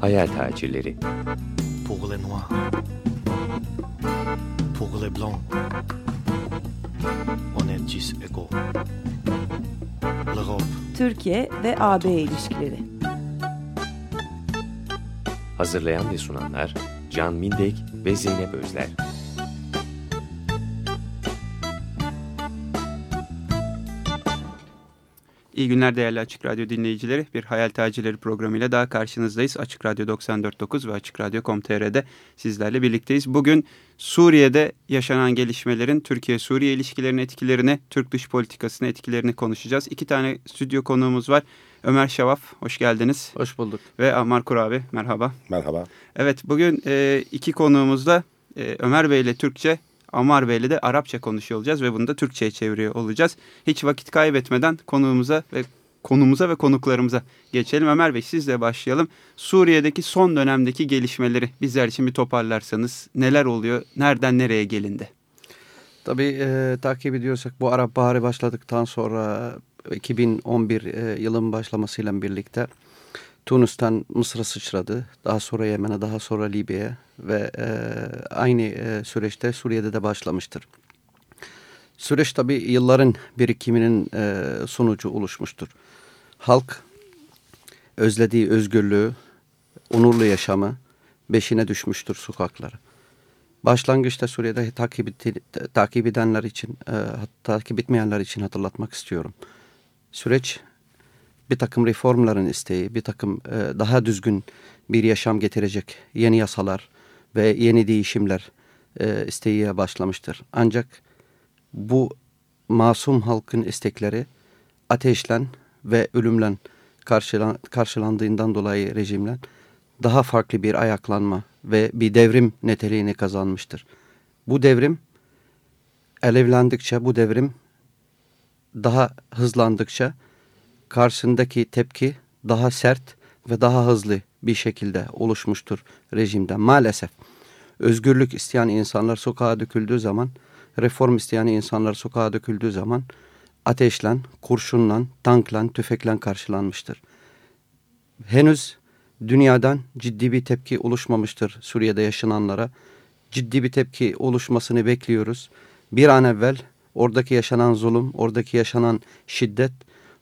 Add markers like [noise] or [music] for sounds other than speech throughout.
Hayal tacirleri. Pour les noirs. Pour les blancs. On est tous égaux. L'Europe. Türkiye ve AB ilişkileri. Hazırlayan ve sunanlar Can Mindek ve Zeynep Özler. İyi günler değerli Açık Radyo dinleyicileri. Bir Hayal Tacirleri programıyla daha karşınızdayız. Açık Radyo 94.9 ve Açık Radyo.com.tr'de sizlerle birlikteyiz. Bugün Suriye'de yaşanan gelişmelerin Türkiye-Suriye ilişkilerinin etkilerini, Türk dış politikasının etkilerini konuşacağız. İki tane stüdyo konuğumuz var. Ömer Şavaf, hoş geldiniz. Hoş bulduk. Ve Ammar Kurabi, merhaba. Merhaba. Evet, bugün e, iki konuğumuz da e, Ömer Bey ile Türkçe, Ammar Bey ile de Arapça konuşuyor olacağız ve bunu da Türkçe'ye çeviriyor olacağız. Hiç vakit kaybetmeden konuğumuza ve konumuza ve konuklarımıza geçelim. Ömer Bey sizle başlayalım. Suriye'deki son dönemdeki gelişmeleri bizler için bir toparlarsanız neler oluyor, nereden nereye gelindi? Tabii e, takip ediyorsak bu Arap Baharı başladıktan sonra 2011 e, yılın başlamasıyla birlikte Tunus'tan Mısır'a sıçradı. Daha sonra Yemen'e, daha sonra Libya'ya ve e, aynı e, süreçte Suriye'de de başlamıştır. Süreç tabii yılların birikiminin e, sonucu oluşmuştur. Halk özlediği özgürlüğü, onurlu yaşamı beşine düşmüştür sokaklara. Başlangıçta Suriye'de takip, takip edenler için, e, takip etmeyenler için hatırlatmak istiyorum. Süreç bir takım reformların isteği, bir takım e, daha düzgün bir yaşam getirecek yeni yasalar ve yeni değişimler e, isteğiye başlamıştır. Ancak bu masum halkın istekleri ateşlen ve ölümlen karşılan, karşılandığından dolayı rejimle daha farklı bir ayaklanma ve bir devrim niteliğini kazanmıştır. Bu devrim alevlendikçe, bu devrim daha hızlandıkça karşısındaki tepki daha sert ve daha hızlı bir şekilde oluşmuştur rejimde. Maalesef özgürlük isteyen insanlar sokağa döküldüğü zaman, reform isteyen insanlar sokağa döküldüğü zaman ateşlen, kurşunlan, tanklan, tüfeklen karşılanmıştır. Henüz dünyadan ciddi bir tepki oluşmamıştır Suriye'de yaşananlara. Ciddi bir tepki oluşmasını bekliyoruz. Bir an evvel oradaki yaşanan zulüm, oradaki yaşanan şiddet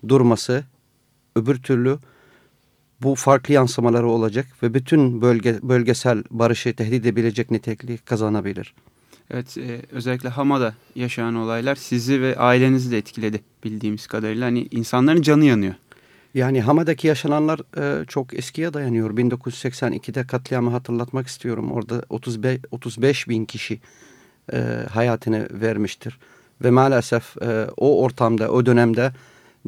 durması öbür türlü bu farklı yansımaları olacak ve bütün bölge, bölgesel barışı tehdit edebilecek nitelikli kazanabilir. Evet e, özellikle Hama'da yaşanan olaylar sizi ve ailenizi de etkiledi bildiğimiz kadarıyla. Hani insanların canı yanıyor. Yani Hama'daki yaşananlar e, çok eskiye dayanıyor. 1982'de katliamı hatırlatmak istiyorum. Orada 35, 35 bin kişi e, hayatını vermiştir. Ve maalesef e, o ortamda, o dönemde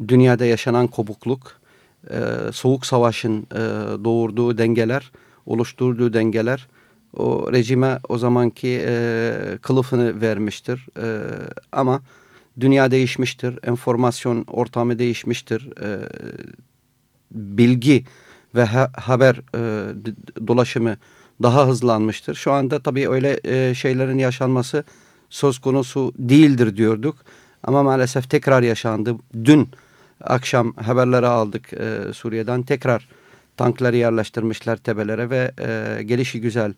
dünyada yaşanan kopukluk, e, soğuk savaşın e, doğurduğu dengeler, oluşturduğu dengeler o rejime o zamanki e, kılıfını vermiştir. E, ama dünya değişmiştir, enformasyon ortamı değişmiştir, e, bilgi ve ha haber e, dolaşımı daha hızlanmıştır. Şu anda tabii öyle e, şeylerin yaşanması söz konusu değildir diyorduk. Ama maalesef tekrar yaşandı. Dün akşam haberleri aldık e, Suriye'den. Tekrar tankları yerleştirmişler tepelere ve e, gelişi güzel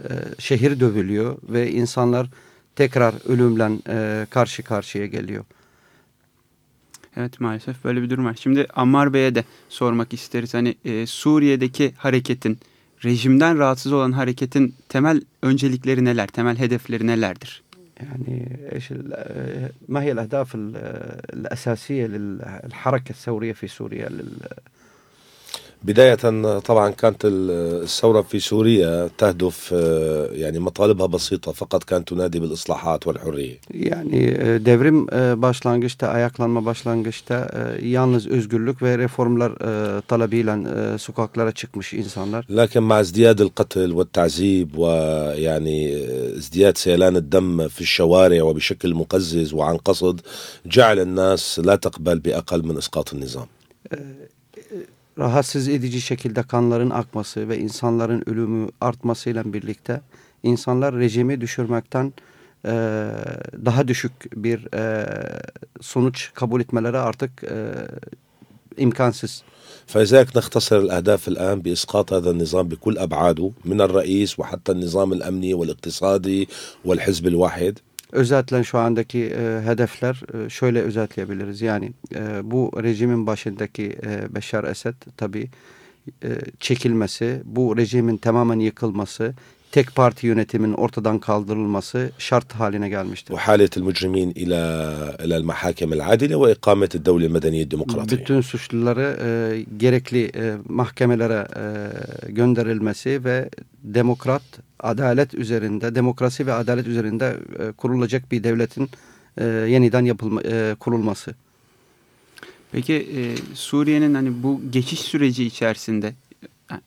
e, şehir dövülüyor ve insanlar tekrar ölümle e, karşı karşıya geliyor. Evet maalesef böyle bir durum var. Şimdi Ammar Bey'e de sormak isteriz. Hani e, Suriye'deki hareketin, rejimden rahatsız olan hareketin temel öncelikleri neler, temel hedefleri nelerdir? يعني إيش ما هي الأهداف الأساسية للحركة الثورية في سوريا بداية طبعا كانت الثورة في سوريا تهدف يعني مطالبها بسيطة فقط كانت تنادي بالإصلاحات والحرية. Yani devrim başlangıçta, ayaklanma başlangıçta yalnız özgürlük ve reformlar talebıyla sokaklara çıkmış insanlar. لكن مع ازدياد القتل والتعذيب ويعني ازدياد سيلان الدم في الشوارع وبشكل مقزز وعن قصد جعل الناس لا تقبل بأقل من إسقاط النظام. rahatsız edici şekilde kanların akması ve insanların ölümü artmasıyla birlikte insanlar rejimi düşürmekten e, daha düşük bir e, sonuç kabul etmeleri artık e, imkansız. فلذلك نختصر الأهداف الآن بإسقاط هذا النظام بكل أبعاده من الرئيس وحتى النظام الأمني والاقتصادي والحزب الواحد Özetlen şu andaki e, hedefler e, şöyle özetleyebiliriz. Yani e, bu rejimin başındaki e, Beşar Esed tabii e, çekilmesi, bu rejimin tamamen yıkılması, tek parti yönetimin ortadan kaldırılması şart haline gelmiştir. وحالة المجرمين إلى إلى المحاكم العادلة وإقامة الدولة المدنية الديمقراطية Bütün suçluları e, gerekli e, mahkemelere e, gönderilmesi ve demokrat adalet üzerinde, demokrasi ve adalet üzerinde e, kurulacak bir devletin e, yeniden yapılma, e, kurulması. Peki e, Suriye'nin hani bu geçiş süreci içerisinde Ha,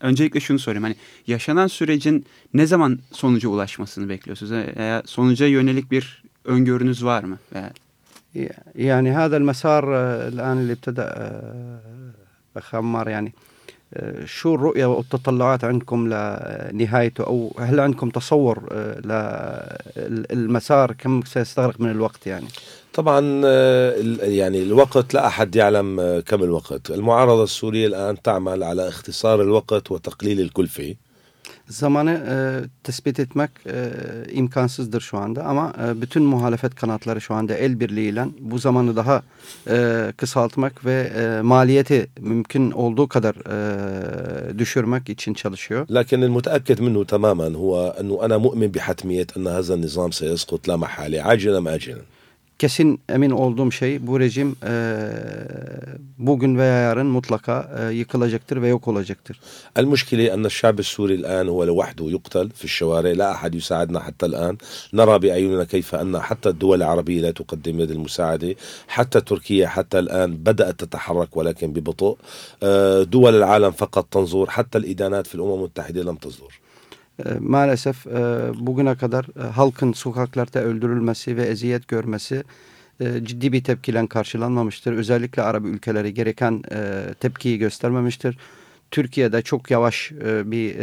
öncelikle şunu sorayım. Hani yaşanan sürecin ne zaman sonuca ulaşmasını bekliyorsunuz? Veya sonuca yönelik bir öngörünüz var mı? Veya يعني هذا المسار آه، الآن اللي ابتدأ آه، أخ عمار يعني آه، شو الرؤية والتطلعات عندكم لنهايته؟ أو هل عندكم تصور للمسار كم سيستغرق من الوقت يعني؟ طبعا آه، يعني الوقت لا أحد يعلم آه، كم الوقت. المعارضة السورية الآن تعمل على اختصار الوقت وتقليل الكلفة. Zamanı e, tespit etmek e, imkansızdır şu anda ama e, bütün muhalefet kanatları şu anda el birliğiyle bu zamanı daha e, kısaltmak ve e, maliyeti mümkün olduğu kadar e, düşürmek için çalışıyor. لكن المتأكد منه تماما هو أنه أنا مؤمن بحتمية أن هذا النظام سيسقط لا محالة عاجلا أم آجلا Kesin emin olduğum şey bu rejim e, bugün veya yarın mutlaka e, yıkılacaktır ve yok olacaktır. المشكلة أن الشعب السوري الآن هو لوحده يقتل في الشوارع لا أحد يساعدنا حتى الآن. نرى بأعيننا كيف أن حتى الدول العربية لا تقدم يد المساعدة. حتى تركيا حتى الآن بدأت تتحرك ولكن ببطء. آه، دول العالم فقط تنظر حتى الإدانات في الأمم المتحدة لم تصدر maalesef e, bugüne kadar e, halkın sokaklarda öldürülmesi ve eziyet görmesi e, ciddi bir tepkiyle karşılanmamıştır. Özellikle Arap ülkeleri gereken tepkiyi göstermemiştir. Türkiye'de çok yavaş bir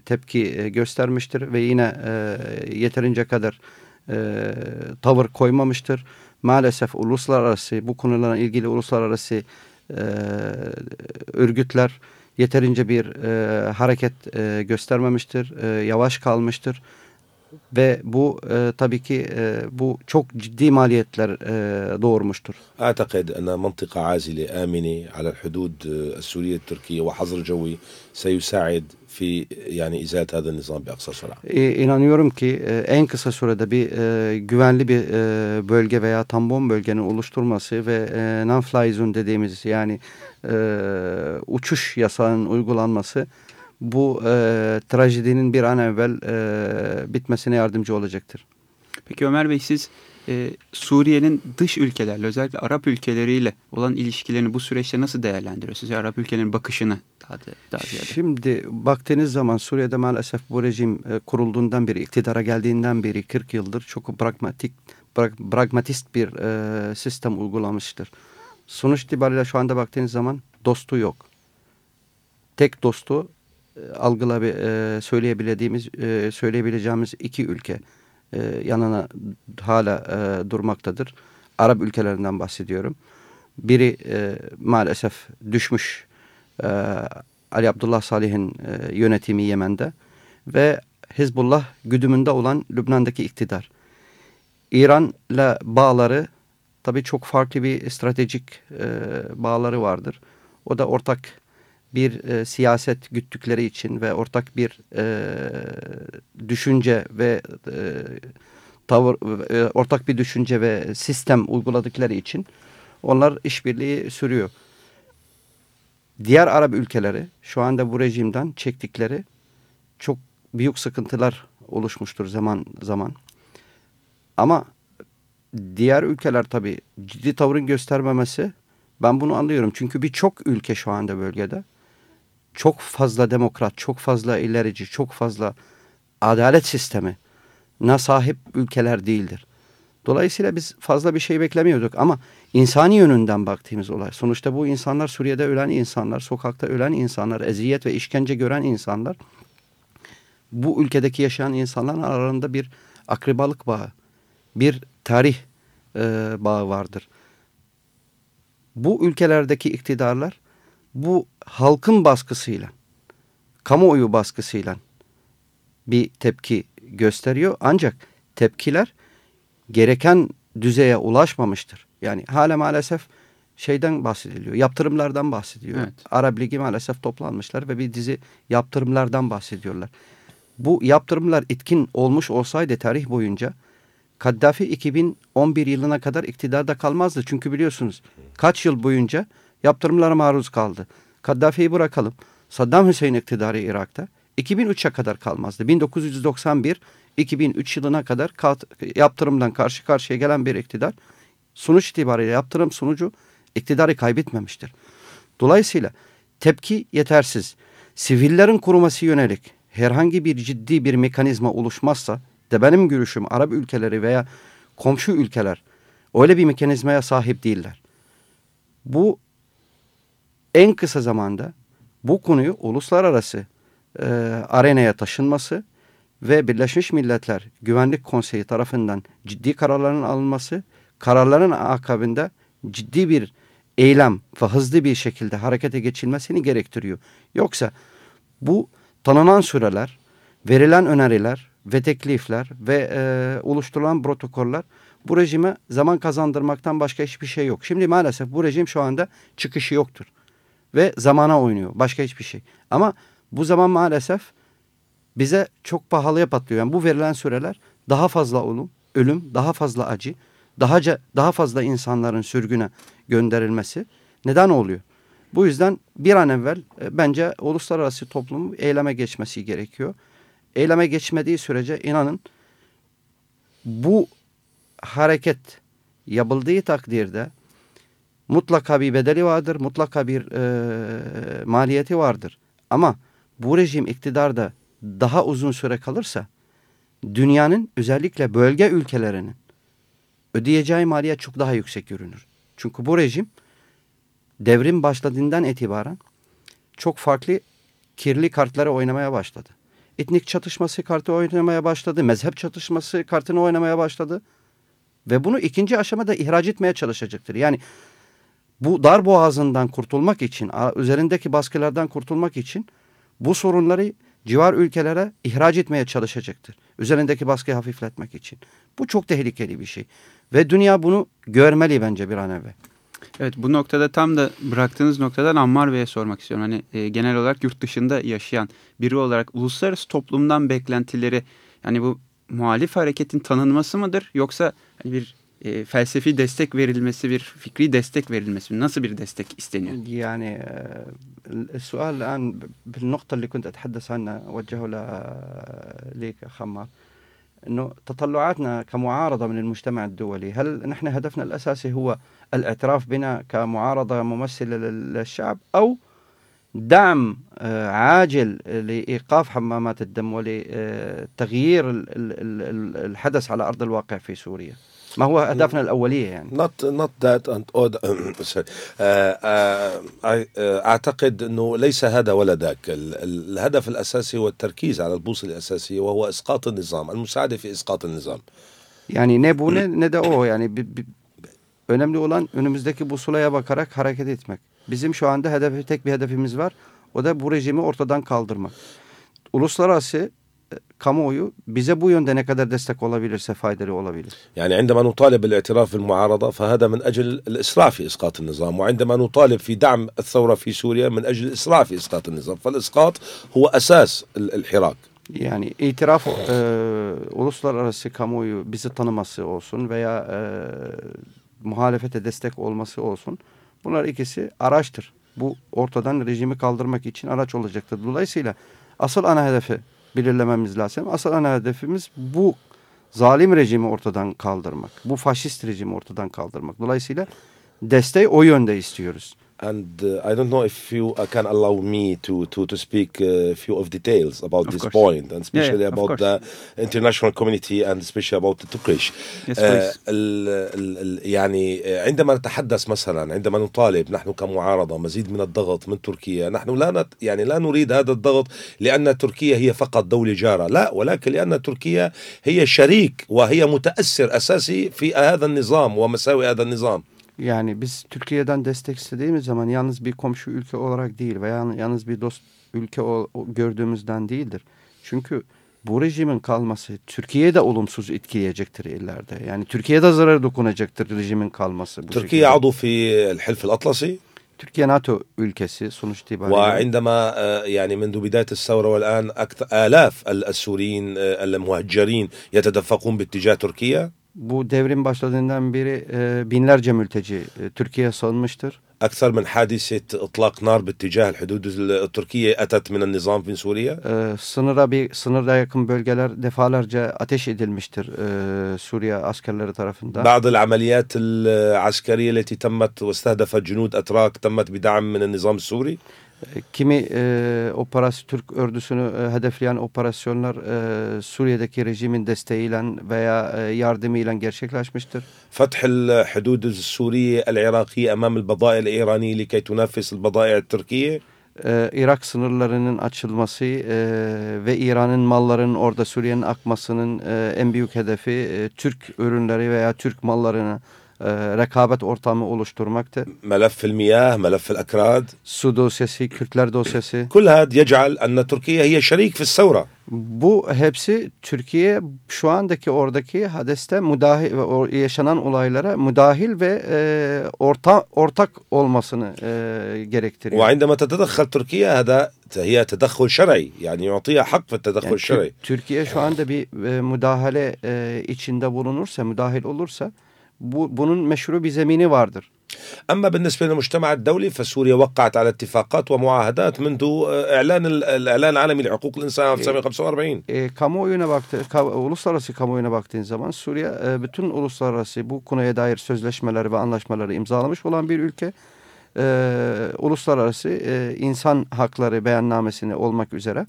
tepki göstermiştir ve yine yeterince kadar tavır koymamıştır. Maalesef uluslararası bu konularla ilgili uluslararası örgütler yeterince bir e, hareket e, göstermemiştir, e, yavaş kalmıştır ve bu e, tabii ki e, bu çok ciddi maliyetler e, doğurmuştur. أعتقد أن منطقة عازلة آمنة على الحدود آه، السورية التركية وحظر جوي سيساعد fi yani izâlet adın nizam bir aksa sonra? E, inanıyorum ki e, en kısa sürede bir e, güvenli bir e, bölge veya tampon bölgenin oluşturması ve e, non-fly zone dediğimiz yani e, uçuş yasağının uygulanması bu e, trajedinin bir an evvel e, bitmesine yardımcı olacaktır. Peki Ömer Bey siz e, Suriye'nin dış ülkelerle özellikle Arap ülkeleriyle olan ilişkilerini bu süreçte nasıl değerlendiriyorsunuz? Yani Arap ülkelerin bakışını daha, da, daha ziyade. Şimdi baktığınız zaman Suriye'de maalesef bu rejim e, kurulduğundan beri, iktidara geldiğinden beri 40 yıldır çok pragmatik, pra- pragmatist bir e, sistem uygulamıştır. Sonuç itibariyle şu anda baktığınız zaman dostu yok. Tek dostu e, algıla e, söyleyebildiğimiz, e, söyleyebileceğimiz iki ülke e, yanına hala e, durmaktadır. Arap ülkelerinden bahsediyorum. Biri e, maalesef düşmüş e, Ali Abdullah Salih'in e, yönetimi Yemen'de ve Hizbullah güdümünde olan Lübnan'daki iktidar. İran'la bağları tabii çok farklı bir stratejik e, bağları vardır. O da ortak bir e, siyaset güttükleri için ve ortak bir e, düşünce ve e, tavır e, ortak bir düşünce ve sistem uyguladıkları için onlar işbirliği sürüyor. Diğer Arap ülkeleri şu anda bu rejimden çektikleri çok büyük sıkıntılar oluşmuştur zaman zaman. Ama diğer ülkeler tabii ciddi tavrın göstermemesi ben bunu anlıyorum. Çünkü birçok ülke şu anda bölgede çok fazla demokrat, çok fazla ilerici, çok fazla adalet sistemi na sahip ülkeler değildir. Dolayısıyla biz fazla bir şey beklemiyorduk ama insani yönünden baktığımız olay. Sonuçta bu insanlar Suriye'de ölen insanlar, sokakta ölen insanlar, eziyet ve işkence gören insanlar. Bu ülkedeki yaşayan insanların aralarında bir akrabalık bağı. bir tarih e, bağı vardır. Bu ülkelerdeki iktidarlar bu halkın baskısıyla, kamuoyu baskısıyla bir tepki gösteriyor. Ancak tepkiler gereken düzeye ulaşmamıştır. Yani hala maalesef şeyden bahsediliyor. Yaptırımlardan bahsediyor. Evet. Arap Ligi maalesef toplanmışlar ve bir dizi yaptırımlardan bahsediyorlar. Bu yaptırımlar etkin olmuş olsaydı tarih boyunca Kaddafi 2011 yılına kadar iktidarda kalmazdı. Çünkü biliyorsunuz kaç yıl boyunca yaptırımlara maruz kaldı. Kaddafi'yi bırakalım. Saddam Hüseyin iktidarı Irak'ta 2003'e kadar kalmazdı. 1991 2003 yılına kadar yaptırımdan karşı karşıya gelen bir iktidar sonuç itibariyle yaptırım sonucu iktidarı kaybetmemiştir. Dolayısıyla tepki yetersiz. Sivillerin koruması yönelik herhangi bir ciddi bir mekanizma oluşmazsa de benim görüşüm Arap ülkeleri veya komşu ülkeler öyle bir mekanizmaya sahip değiller. Bu en kısa zamanda bu konuyu uluslararası e, arenaya taşınması ve Birleşmiş Milletler Güvenlik Konseyi tarafından ciddi kararların alınması, kararların akabinde ciddi bir eylem ve hızlı bir şekilde harekete geçilmesini gerektiriyor. Yoksa bu tanınan süreler, verilen öneriler ve teklifler ve e, oluşturulan protokoller bu rejime zaman kazandırmaktan başka hiçbir şey yok. Şimdi maalesef bu rejim şu anda çıkışı yoktur. Ve zamana oynuyor. Başka hiçbir şey. Ama bu zaman maalesef bize çok pahalıya patlıyor. Yani bu verilen süreler daha fazla ölüm, ölüm daha fazla acı, daha, daha fazla insanların sürgüne gönderilmesi neden oluyor? Bu yüzden bir an evvel e, bence uluslararası toplumun eyleme geçmesi gerekiyor. Eyleme geçmediği sürece inanın bu hareket yapıldığı takdirde mutlaka bir bedeli vardır, mutlaka bir e, maliyeti vardır. Ama bu rejim iktidarda daha uzun süre kalırsa dünyanın özellikle bölge ülkelerinin ödeyeceği maliyet çok daha yüksek görünür. Çünkü bu rejim devrim başladığından itibaren çok farklı kirli kartları oynamaya başladı. Etnik çatışması kartı oynamaya başladı. Mezhep çatışması kartını oynamaya başladı. Ve bunu ikinci aşamada ihraç etmeye çalışacaktır. Yani bu dar boğazından kurtulmak için, üzerindeki baskılardan kurtulmak için bu sorunları civar ülkelere ihraç etmeye çalışacaktır. Üzerindeki baskıyı hafifletmek için. Bu çok tehlikeli bir şey. Ve dünya bunu görmeli bence bir an evvel. Evet bu noktada tam da bıraktığınız noktadan Ammar Bey'e sormak istiyorum. Hani e, genel olarak yurt dışında yaşayan biri olarak uluslararası toplumdan beklentileri yani bu muhalif hareketin tanınması mıdır yoksa hani bir e, felsefi destek verilmesi, bir fikri destek verilmesi nasıl bir destek isteniyor? Yani السؤال الآن بالنقطة اللي كنت أتحدث عنها وجهه ليك خمار أنه تطلعاتنا كمعارضة من المجتمع الدولي هل نحن هدفنا الأساسي هو الاعتراف بنا كمعارضة ممثلة للشعب أو دعم عاجل لإيقاف حمامات الدم ولتغيير الحدث على أرض الواقع في سوريا ما هو أهدافنا الأولية يعني not not that and [coughs] أعتقد أنه ليس هذا ولا ذاك الهدف الأساسي هو التركيز على البوصلة الأساسية وهو إسقاط النظام المساعدة في إسقاط النظام Yani ne bu ne, ne de o yani bi, bi, önemli olan önümüzdeki busulaya bakarak hareket etmek. Bizim şu anda hedefi tek bir hedefimiz var. O da bu rejimi ortadan kaldırmak. Uluslararası kamuoyu bize bu yönde ne kadar destek olabilirse faydalı olabilir. يعني عندما نطالب بالاعتراف بالمعارضة فهذا من أجل الإسراع في إسقاط النظام وعندما نطالب في دعم الثورة في سوريا من أجل الإسراع في إسقاط النظام فالإسقاط هو أساس الحراك Yani itiraf e, uluslararası kamuoyu bizi tanıması olsun veya e, muhalefete destek olması olsun. Bunlar ikisi araçtır. Bu ortadan rejimi kaldırmak için araç olacaktır. Dolayısıyla asıl ana hedefi belirlememiz lazım. Asıl ana hedefimiz bu zalim rejimi ortadan kaldırmak. Bu faşist rejimi ortadan kaldırmak. Dolayısıyla desteği o yönde istiyoruz. And uh, I don't know if you uh, can allow me to, to, to speak a few of details about Of this course. point, and Yeah, especially yeah, of about the international community and especially about the Turkish. Yes, آه، please. ال ال يعني آه، عندما نتحدث مثلا عندما نطالب نحن كمعارضة مزيد من الضغط من تركيا نحن لا نت يعني لا نريد هذا الضغط لأن تركيا هي فقط دولة جارة لا ولكن لأن تركيا هي شريك وهي متأثر أساسي في هذا النظام ومساوئ هذا النظام Yani biz Türkiye'den destek istediğimiz zaman yalnız bir komşu ülke olarak değil veya yalnız bir dost ülke o- o- gördüğümüzden değildir. Çünkü bu rejimin kalması Türkiye'ye de olumsuz etkileyecektir ileride. Yani Türkiye'ye de zarar dokunacaktır rejimin kalması. Bu تركيا şekilde. عضو في الحلف الأطلسي Türkiye NATO ülkesi sonuç itibariyle. وعندما آه، يعني منذ بداية الثورة والآن أكثر آلاف ال- السوريين آه، المهجرين يتدفقون باتجاه تركيا Bu devrim başladığından beri e, binlerce mülteci e, Türkiye'ye sığınmıştır. أكثر من حادثة إطلاق نار باتجاه الحدود التركية أتت من النظام في سوريا E, sınıra bir sınırda yakın bölgeler defalarca ateş edilmiştir e, Suriye askerleri tarafından. بعض العمليات العسكرية التي تمت واستهدفت جنود أتراك تمت بدعم من النظام السوري E, Kimi e, operasyon Türk ordusunu e, hedefleyen operasyonlar e, Suriye'deki rejimin desteğiyle veya e, yardımıyla gerçekleşmiştir. فتح الحدود السورية العراقية أمام البضائع الإيرانية لكي تنافس البضائع التركية E, Irak sınırlarının açılması e, ve İran'ın mallarının orada Suriye'nin akmasının e, en büyük hedefi e, Türk ürünleri veya Türk mallarını e, rekabet ortamı oluşturmaktı. ملف المياه ملف الأكراد Su dosyası, Kürtler dosyası. كل هذا يجعل أن تركيا هي شريك في الثورة Bu hepsi Türkiye şu andaki oradaki hadeste müdahil ve o yaşanan olaylara müdahil ve e, orta ortak olmasını e, gerektiriyor. وعندما تتدخل تركيا هذا هي تدخل شرعي يعني يعطيها حق في التدخل Yani الشرعي Tür- Türkiye şu anda bir e, müdahale e, içinde bulunursa, müdahil olursa bu bunun meşru bir zemini vardır. أما بالنسبة للمجتمع الدولي فسوريا وقعت على اتفاقات ومعاهدات منذ إعلان الإعلان العالمي لحقوق الإنسان 1945 E, kamuoyuna baktı, ka- uluslararası kamuoyuna baktığın zaman Suriye e, bütün uluslararası bu konuya dair sözleşmeleri ve anlaşmaları imzalamış olan bir ülke. E, uluslararası e, insan hakları beyannamesini olmak üzere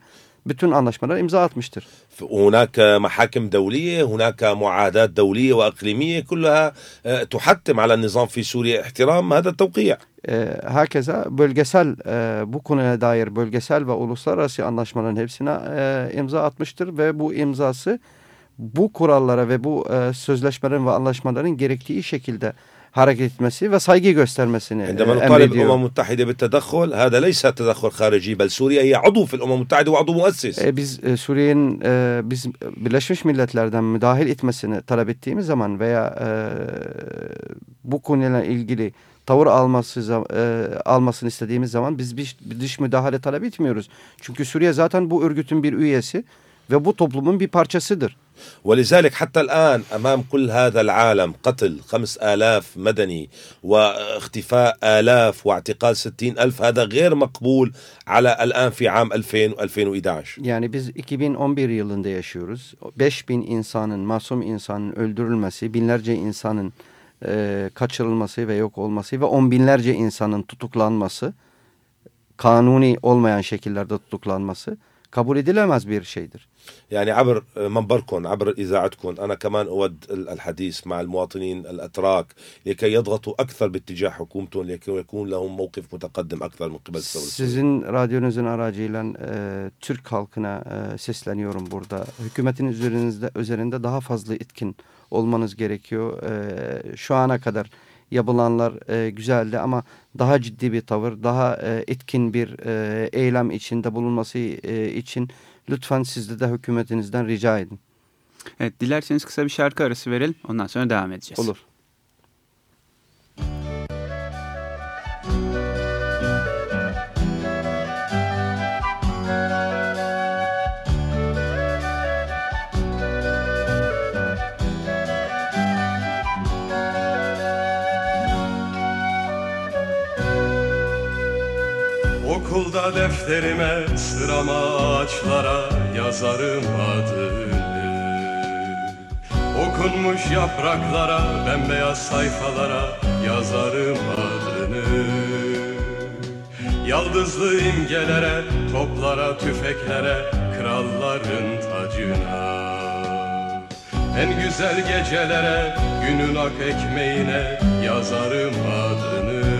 bütün anlaşmalara imza atmıştır. هناك محاكم دولية هناك معاهدات دولية وأقليمية كلها آه، تحتم على النظام في سوريا احترام هذا التوقيع E, herkese bölgesel e, bu konuya dair bölgesel ve uluslararası anlaşmaların hepsine e, imza atmıştır ve bu imzası bu kurallara ve bu e, sözleşmelerin ve anlaşmaların gerektiği şekilde hareket etmesi ve saygı göstermesini e, عندما نطالب emrediyor. الأمم المتحدة بالتدخل هذا ليس تدخل خارجي بل سوريا هي عضو في الأمم المتحدة وعضو مؤسس E, biz e, Suriye'nin e, biz Birleşmiş Milletler'den müdahil etmesini talep ettiğimiz zaman veya e, bu konuyla ilgili tavır alması zam- e, almasını istediğimiz zaman biz bir, bir dış müdahale talep etmiyoruz. Çünkü Suriye zaten bu örgütün bir üyesi ve bu toplumun bir parçasıdır. ولذلك حتى الآن أمام كل هذا العالم قتل خمس آلاف مدني واختفاء آلاف واعتقال ستين ألف هذا غير مقبول على الآن في عام 2000 و2011 Yani biz 2011 yılında yaşıyoruz. 5000 insanın, masum insanın öldürülmesi, binlerce insanın e, kaçırılması ve yok olması ve on binlerce insanın tutuklanması, kanuni olmayan şekillerde tutuklanması kabul edilemez bir şeydir. يعني عبر منبركم عبر إذاعتكم أنا كمان أود الحديث مع المواطنين الأتراك لكي يضغطوا أكثر باتجاه حكومتهم لكي يكون لهم موقف متقدم أكثر من قبل السورية. Sizin radyonuzun aracıyla e, Türk halkına e, sesleniyorum burada. Hükümetin üzerinizde üzerinde daha fazla etkin olmanız gerekiyor. E, şu ana kadar yapılanlar e, güzeldi ama daha ciddi bir tavır, daha e, etkin bir e, eylem içinde bulunması e, için lütfen siz de, de hükümetinizden rica edin. Evet dilerseniz kısa bir şarkı arası verelim. Ondan sonra devam edeceğiz. Olur. Defterime sırama ağaçlara yazarım adını. Okunmuş yapraklara bembeyaz sayfalara yazarım adını. Yaldızlı imgelere, toplara, tüfeklere Kralların tacına. En güzel gecelere, günün ak ekmeğine Yazarım adını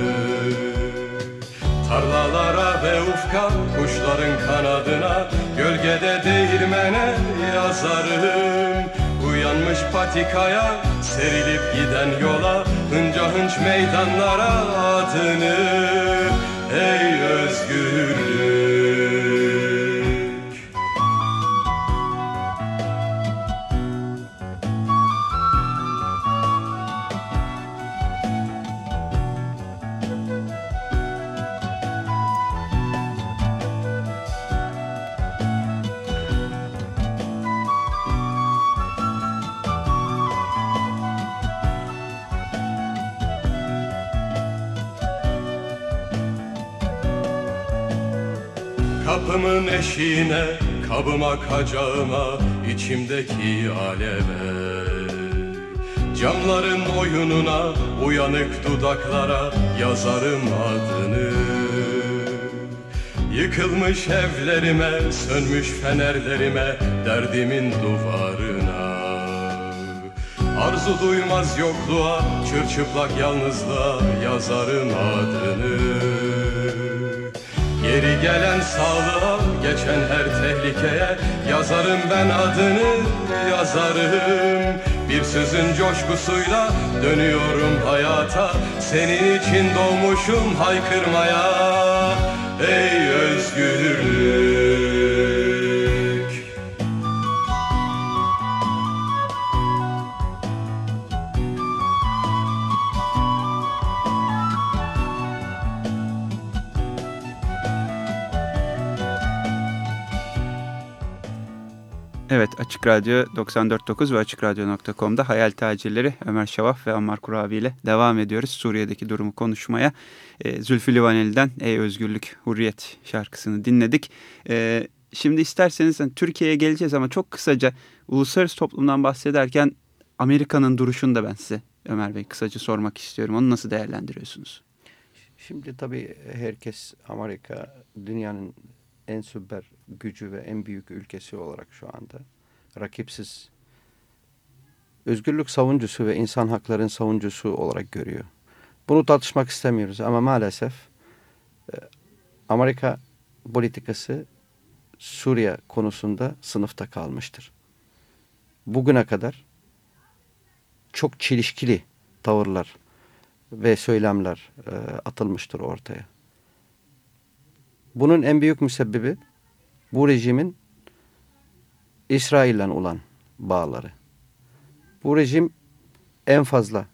Tarlalara ve ufka, kuşların kanadına Gölgede değirmene yazarım. Uyanmış patikaya, serilip giden yola Hınca hınç meydanlara adını. Ey özgürlük Eşiğine, kabıma kacağıma, içimdeki aleve Camların oyununa, uyanık dudaklara yazarım adını. Yıkılmış evlerime, sönmüş fenerlerime, derdimin duvarına. Arzu duymaz yokluğa, çırçıplak yalnızlığa yazarım adını Geri gelen sağlığa, geçen her tehlikeye. Yazarım ben adını, yazarım. Bir sözün coşkusuyla dönüyorum hayata. Senin için doğmuşum haykırmaya. Ey özgürlük Evet Açık Radyo 94.9 ve AçıkRadyo.com'da Hayal Tacirleri Ömer Şavaf ve Ammar Kurabi ile devam ediyoruz. Suriye'deki durumu konuşmaya. E, Zülfü Livaneli'den Ey Özgürlük Hürriyet şarkısını dinledik. E, şimdi isterseniz hani, Türkiye'ye geleceğiz ama çok kısaca uluslararası toplumdan bahsederken Amerika'nın duruşunu da ben size Ömer Bey kısaca sormak istiyorum. Onu nasıl değerlendiriyorsunuz? Şimdi tabii herkes Amerika dünyanın en süper gücü ve en büyük ülkesi olarak şu anda rakipsiz özgürlük savuncusu ve insan hakların savuncusu olarak görüyor. Bunu tartışmak istemiyoruz ama maalesef e, Amerika politikası Suriye konusunda sınıfta kalmıştır. Bugüne kadar çok çelişkili tavırlar ve söylemler e, atılmıştır ortaya. Bunun en büyük müsebbibi bu rejimin İsrail'le olan bağları. Bu rejim en fazla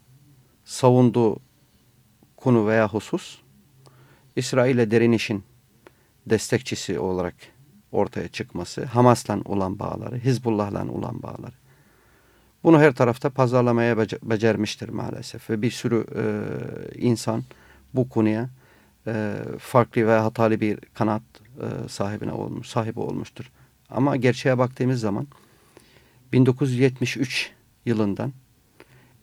savunduğu konu veya husus İsrail'e direnişin destekçisi olarak ortaya çıkması, Hamas'la olan bağları, Hizbullah'la olan bağları. Bunu her tarafta pazarlamaya becermiştir maalesef ve bir sürü e, insan bu konuya e, farklı ve hatalı bir kanat e, sahibine olmuş, sahibi olmuştur. Ama gerçeğe baktığımız zaman 1973 yılından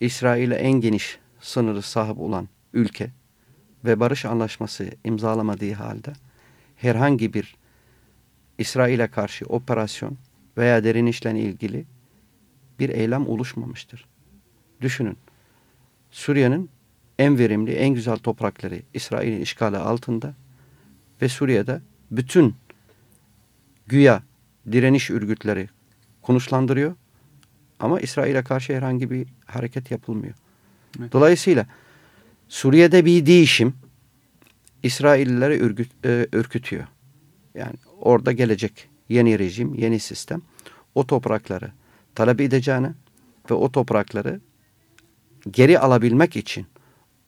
İsrail'e en geniş sınırı sahip olan ülke ve barış anlaşması imzalamadığı halde herhangi bir İsrail'e karşı operasyon veya direnişle ilgili bir eylem oluşmamıştır. Düşünün. Suriye'nin en verimli, en güzel toprakları İsrail'in işgali altında ve Suriye'de bütün güya direniş örgütleri konuşlandırıyor ama İsrail'e karşı herhangi bir hareket yapılmıyor. Evet. Dolayısıyla Suriye'de bir değişim İsraillileri ürgüt, e, ürkütüyor. Yani orada gelecek yeni rejim, yeni sistem o toprakları talep edeceğini ve o toprakları geri alabilmek için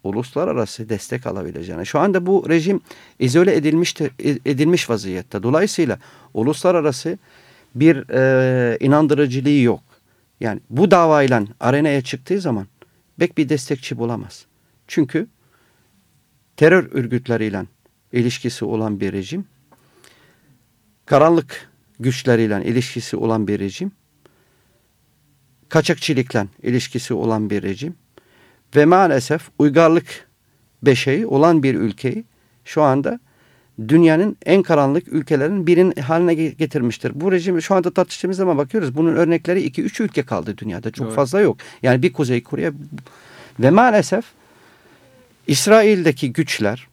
uluslararası destek alabileceğini. Şu anda bu rejim izole edilmiştir, edilmiş vaziyette. Dolayısıyla uluslararası bir e, inandırıcılığı yok. Yani bu davayla arenaya çıktığı zaman pek bir destekçi bulamaz. Çünkü terör örgütleriyle ilişkisi olan bir rejim, karanlık güçleriyle ilişkisi olan bir rejim, kaçakçılıkla ilişkisi olan bir rejim, ve maalesef uygarlık beşeği olan bir ülkeyi şu anda dünyanın en karanlık ülkelerin birinin haline ge- getirmiştir. Bu rejimi şu anda tartıştığımız zaman bakıyoruz. Bunun örnekleri 2-3 ülke kaldı dünyada. Çok Doğru. fazla yok. Yani bir Kuzey Kore ve maalesef İsrail'deki güçler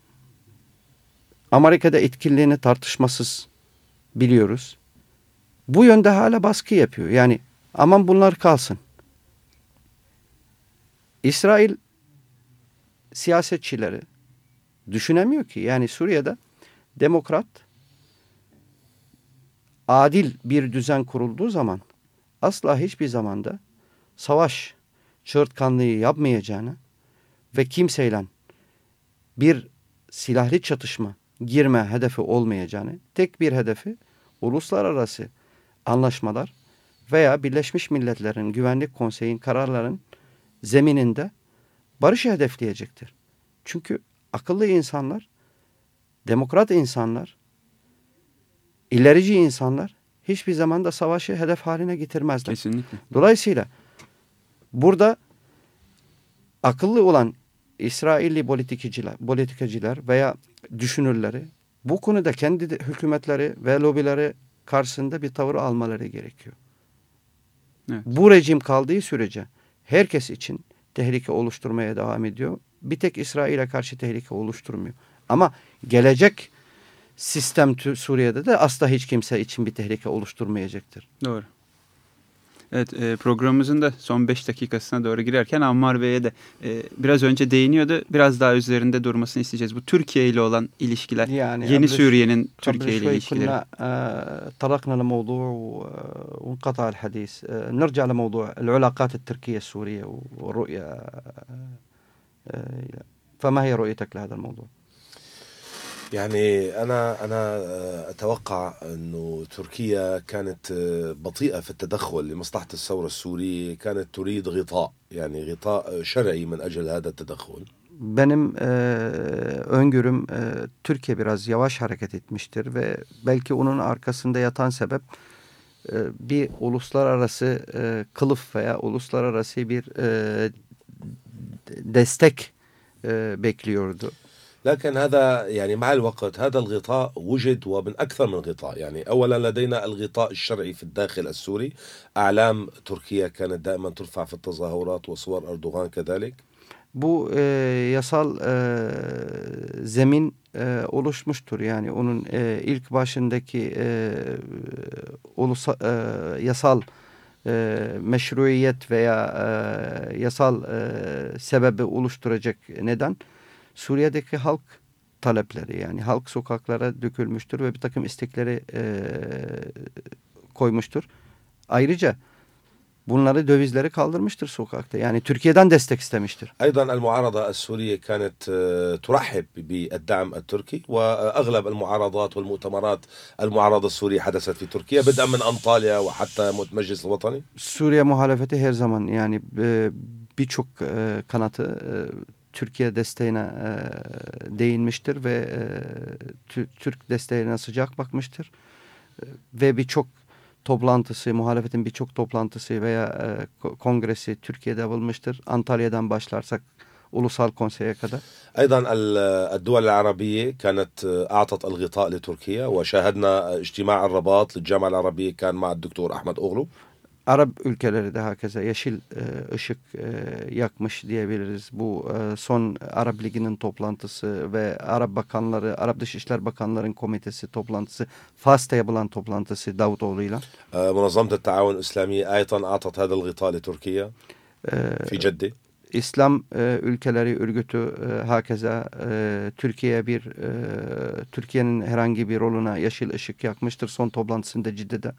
Amerika'da etkinliğini tartışmasız biliyoruz. Bu yönde hala baskı yapıyor. Yani aman bunlar kalsın. İsrail siyasetçileri düşünemiyor ki. Yani Suriye'de demokrat adil bir düzen kurulduğu zaman asla hiçbir zamanda savaş çığırtkanlığı yapmayacağını ve kimseyle bir silahlı çatışma girme hedefi olmayacağını, tek bir hedefi uluslararası anlaşmalar veya Birleşmiş Milletler'in Güvenlik Konseyi'nin kararların zemininde barışı hedefleyecektir. Çünkü akıllı insanlar, demokrat insanlar, ilerici insanlar hiçbir zaman da savaşı hedef haline getirmezler. Kesinlikle. Dolayısıyla burada akıllı olan İsrailli politikacılar, politikacılar veya düşünürleri bu konuda kendi hükümetleri ve lobileri karşısında bir tavır almaları gerekiyor. Evet. Bu rejim kaldığı sürece herkes için tehlike oluşturmaya devam ediyor. Bir tek İsrail'e karşı tehlike oluşturmuyor. Ama gelecek sistem Suriye'de de asla hiç kimse için bir tehlike oluşturmayacaktır. Doğru. Evet e, programımızın da son 5 dakikasına doğru girerken Ammar Bey'e de e, biraz önce değiniyordu. Biraz daha üzerinde durmasını isteyeceğiz. Bu Türkiye ile olan ilişkiler. Yani Yeni قبل- Suriye'nin قبل Türkiye ile شوي ilişkileri. كنا آه، طرقنا لموضوع و- آه، وانقطع الحديث آه، نرجع لموضوع العلاقات التركية السورية والرؤية آه، فما هي رؤيتك لهذا الموضوع؟ يعني انا انا اتوقع انه تركيا كانت بطيئه في التدخل لمصلحه الثوره السوريه كانت تريد غطاء يعني غطاء شرعي من اجل هذا التدخل Benim e, öngörüm e, Türkiye biraz yavaş hareket etmiştir ve belki onun arkasında yatan sebep e, bir uluslararası e, kılıf veya uluslararası bir e, destek e, bekliyordu. لكن هذا يعني مع الوقت هذا الغطاء وجد ومن أكثر من غطاء. يعني اولا لدينا الغطاء الشرعي في الداخل السوري. أعلام تركيا كانت دائما ترفع في التظاهرات وصور أردوغان كذلك. Bu e, yasal e, zemin e, oluşmuştur. Yani onun e, ilk başındaki e, ulusa, e, yasal e, meşruiyet veya e, yasal e, sebebi oluşturacak neden Suriye'deki halk talepleri yani halk sokaklara dökülmüştür ve bir takım istekleri e, koymuştur. Ayrıca bunları dövizleri kaldırmıştır sokakta. Yani Türkiye'den destek istemiştir. ايضا المعارضه السوريه كانت آه، ترحب بالدعم التركي واغلب المعارضات والمؤتمرات المعارضه السوريه حدثت في تركيا بدءا من انطاليا وحتى المجلس الوطني Suriye muhalefeti her zaman yani e, birçok e, kanatı e, Türkiye desteğine e, değinmiştir ve e, Tü- Türk desteğine sıcak bakmıştır. E, ve birçok toplantısı, muhalefetin birçok toplantısı veya e, ko- kongresi Türkiye'de yapılmıştır. Antalya'dan başlarsak ulusal konseye kadar. ايضا ال- الدول العربيه كانت آه، اعطت الغطاء لتركيا وشاهدنا اجتماع الرباط للجامعه العربيه كان مع الدكتور احمد اوغلو Arap ülkeleri de hakeza yeşil e, ışık e, yakmış diyebiliriz. Bu e, son Arap Ligi'nin toplantısı ve Arap Bakanları, Arap Dışişler Bakanların Komitesi toplantısı, FAS'ta yapılan toplantısı Davutoğlu'yla. E, Münazzamet Taavun İslamiye ayeten atat hadal gıta Türkiye e, fi Cedde. İslam e, ülkeleri örgütü e, hakeza e, Türkiye'ye bir e, Türkiye'nin herhangi bir roluna yeşil ışık yakmıştır son toplantısında Cidde'de.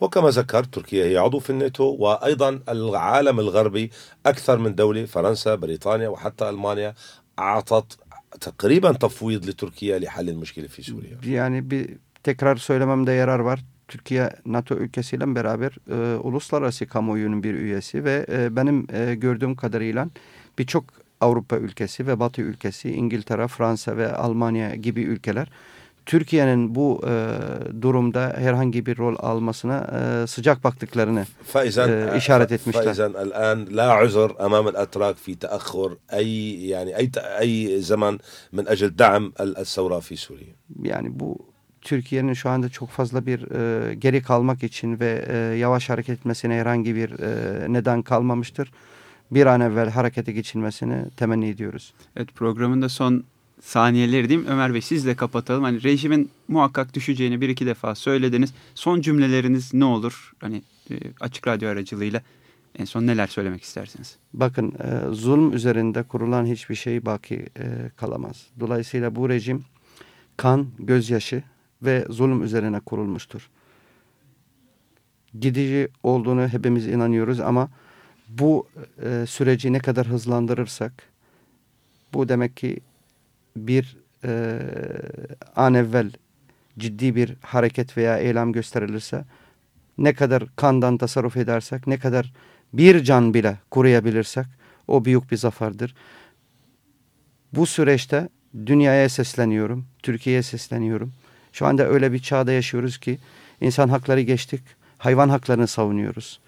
وكما ذكرت تركيا هي عضو في الناتو وايضا العالم الغربي اكثر من دوله فرنسا بريطانيا وحتى المانيا اعطت تقريبا تفويض لتركيا لحل المشكله في سوريا Yani bir tekrar söylememde yarar var. Türkiye NATO ülkesiyle beraber e, uluslararası kamuoyunun bir üyesi ve e, benim e, gördüğüm kadarıyla birçok Avrupa ülkesi ve Batı ülkesi, İngiltere, Fransa ve Almanya gibi ülkeler Türkiye'nin bu e, durumda herhangi bir rol almasına e, sıcak baktıklarını فاذا آه، إشارة etmişler. فاذا الان لا عذر امام الاتراك في تاخر اي يعني اي اي زمن من اجل دعم الثوره في سوريا Yani bu Türkiye'nin şu anda çok fazla bir e, geri kalmak için ve e, yavaş hareket etmesine herhangi bir e, neden kalmamıştır. Bir an evvel harekete geçilmesini temenni ediyoruz. Evet programın da son saniyeleri diyeyim. Ömer Bey sizle kapatalım. Hani rejimin muhakkak düşeceğini bir iki defa söylediniz. Son cümleleriniz ne olur? Hani e, açık radyo aracılığıyla en son neler söylemek istersiniz? Bakın e, zulm üzerinde kurulan hiçbir şey baki e, kalamaz. Dolayısıyla bu rejim kan, gözyaşı ve zulüm üzerine kurulmuştur. Gidici olduğunu hepimiz inanıyoruz ama bu e, süreci ne kadar hızlandırırsak bu demek ki bir e, an evvel ciddi bir hareket veya eylem gösterilirse ne kadar kandan tasarruf edersek ne kadar bir can bile koruyabilirsek o büyük bir zaferdir. Bu süreçte dünyaya sesleniyorum, Türkiye'ye sesleniyorum. Şu anda öyle bir çağda yaşıyoruz ki insan hakları geçtik, hayvan haklarını savunuyoruz.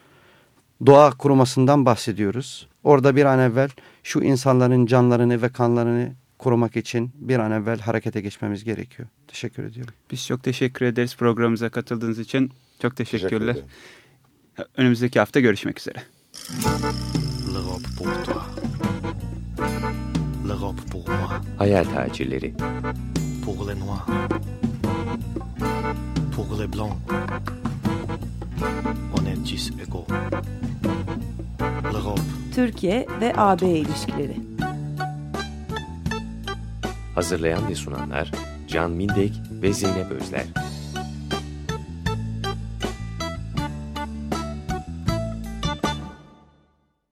Doğa kurumasından bahsediyoruz. Orada bir an evvel şu insanların canlarını ve kanlarını korumak için bir an evvel harekete geçmemiz gerekiyor. Teşekkür ediyorum. Biz çok teşekkür ederiz programımıza katıldığınız için. Çok Teşekkür teşekkürler. ederim. Önümüzdeki hafta görüşmek üzere. Hayal tacirleri. Pour les noirs. Pour les blancs. On est tous égaux. L'Europe Türkiye ve AB ilişkileri. Hazırlayan ve sunanlar Can Mindek ve Zeynep Özler.